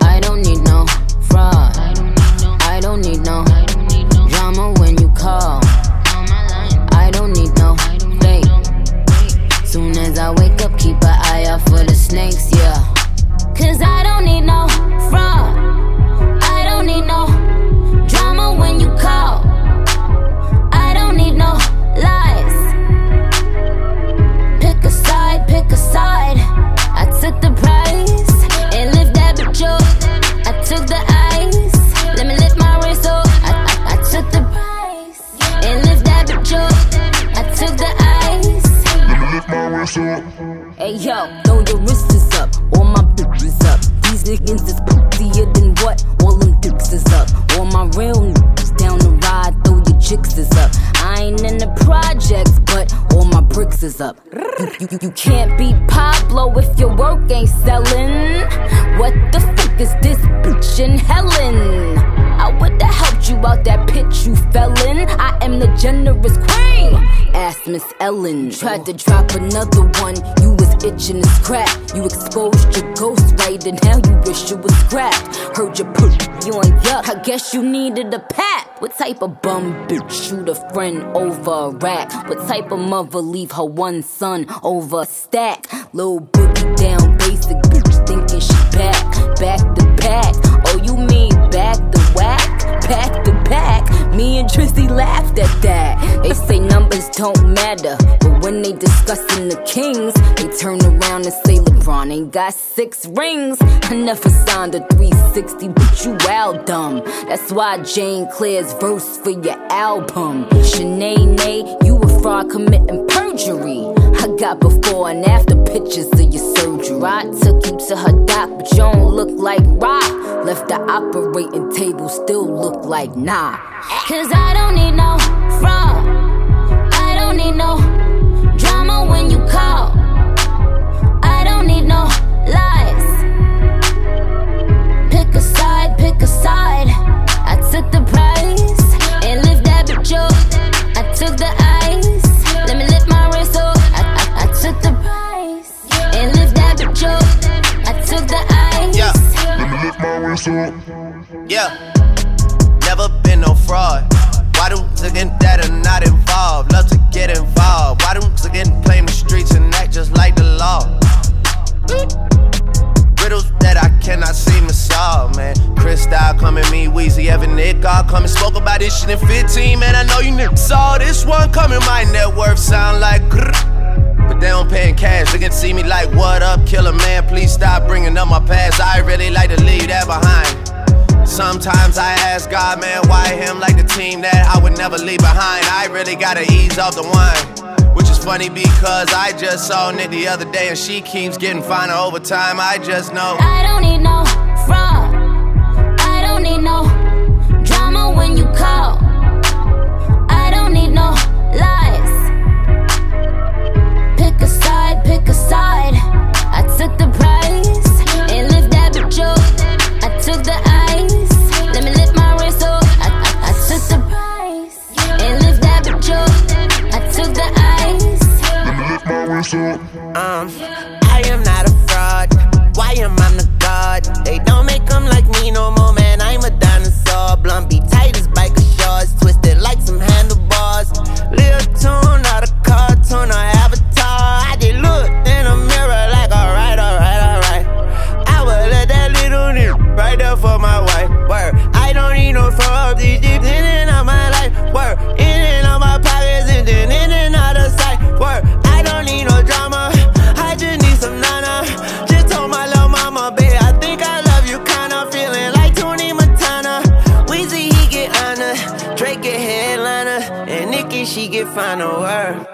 I don't need no fraud. I don't need no drama when you call. I don't need no fake. Soon as I wake up, keep an eye out for the snakes, yeah. Cause I lift up. I took the ice. Hey yo, throw your wrists up, all my bitches up. These niggas is prettier than what? All them dicks is up. All my real niggas down the ride, throw your chicks is up. I ain't in the projects, but all my bricks is up. You, you, you can't be Pablo if your work ain't selling. What the fuck is this bitch in Helen? Would've helped you out that pit you fell in. I am the generous queen. Ask Miss Ellen. Tried to drop another one, you was itching to scrap. You exposed your ghost right, and now you wish you was scrapped. Heard you put you on yuck. I guess you needed a pat. What type of bum bitch shoot a friend over a rack? What type of mother leave her one son over a stack? Little boogie down don't matter, but when they discussing the Kings, they turn around and say LeBron ain't got six rings. I never signed a 360, but you wild dumb. That's why Jane Claire's verse for your album. Shanae, Nay, you a fraud committing perjury. I got before and after pictures of your surgery. I took you to her doc, but you don't look like rock. Left the operating table, still look like nah. Cause I don't need no fraud. When you call. I don't need no lies. Pick a side, pick a side. I took the prize and lift that bitch up. I took the ice. Let me lift my wrist up. I, I, I took the prize and lift that bitch up. I took the ice. Yeah. Let me lift my wrist up. Yeah. Never been no fraud. Why do again that cannot seem to solve, man. Chris Style coming, me, Weezy, Evan, Nick, all coming. Spoke about this shit in 15, man. I know you niggas saw this one coming. My net worth sound like grrr. But they don't pay in cash. They can see me like, what up, killer man? Please stop bringing up my past. I really like to leave that behind. Sometimes I ask God, man, why him like the team that I would never leave behind? I really gotta ease off the wine. Funny because I just saw Nick the other day and she keeps getting finer over time. I just know. I don't need no fraud. Um, I am not a fraud. Why am I the god? They don't make them like me no more, man. I'm a dinosaur. Blunt be tight as biker shorts, twisted like some handlebars. Little tune, not a cartoon or avatar. I just look in the mirror like, alright, alright, alright. I will let that little nigga right there for my wife. Word, I don't need no fraud. These deep she get final word.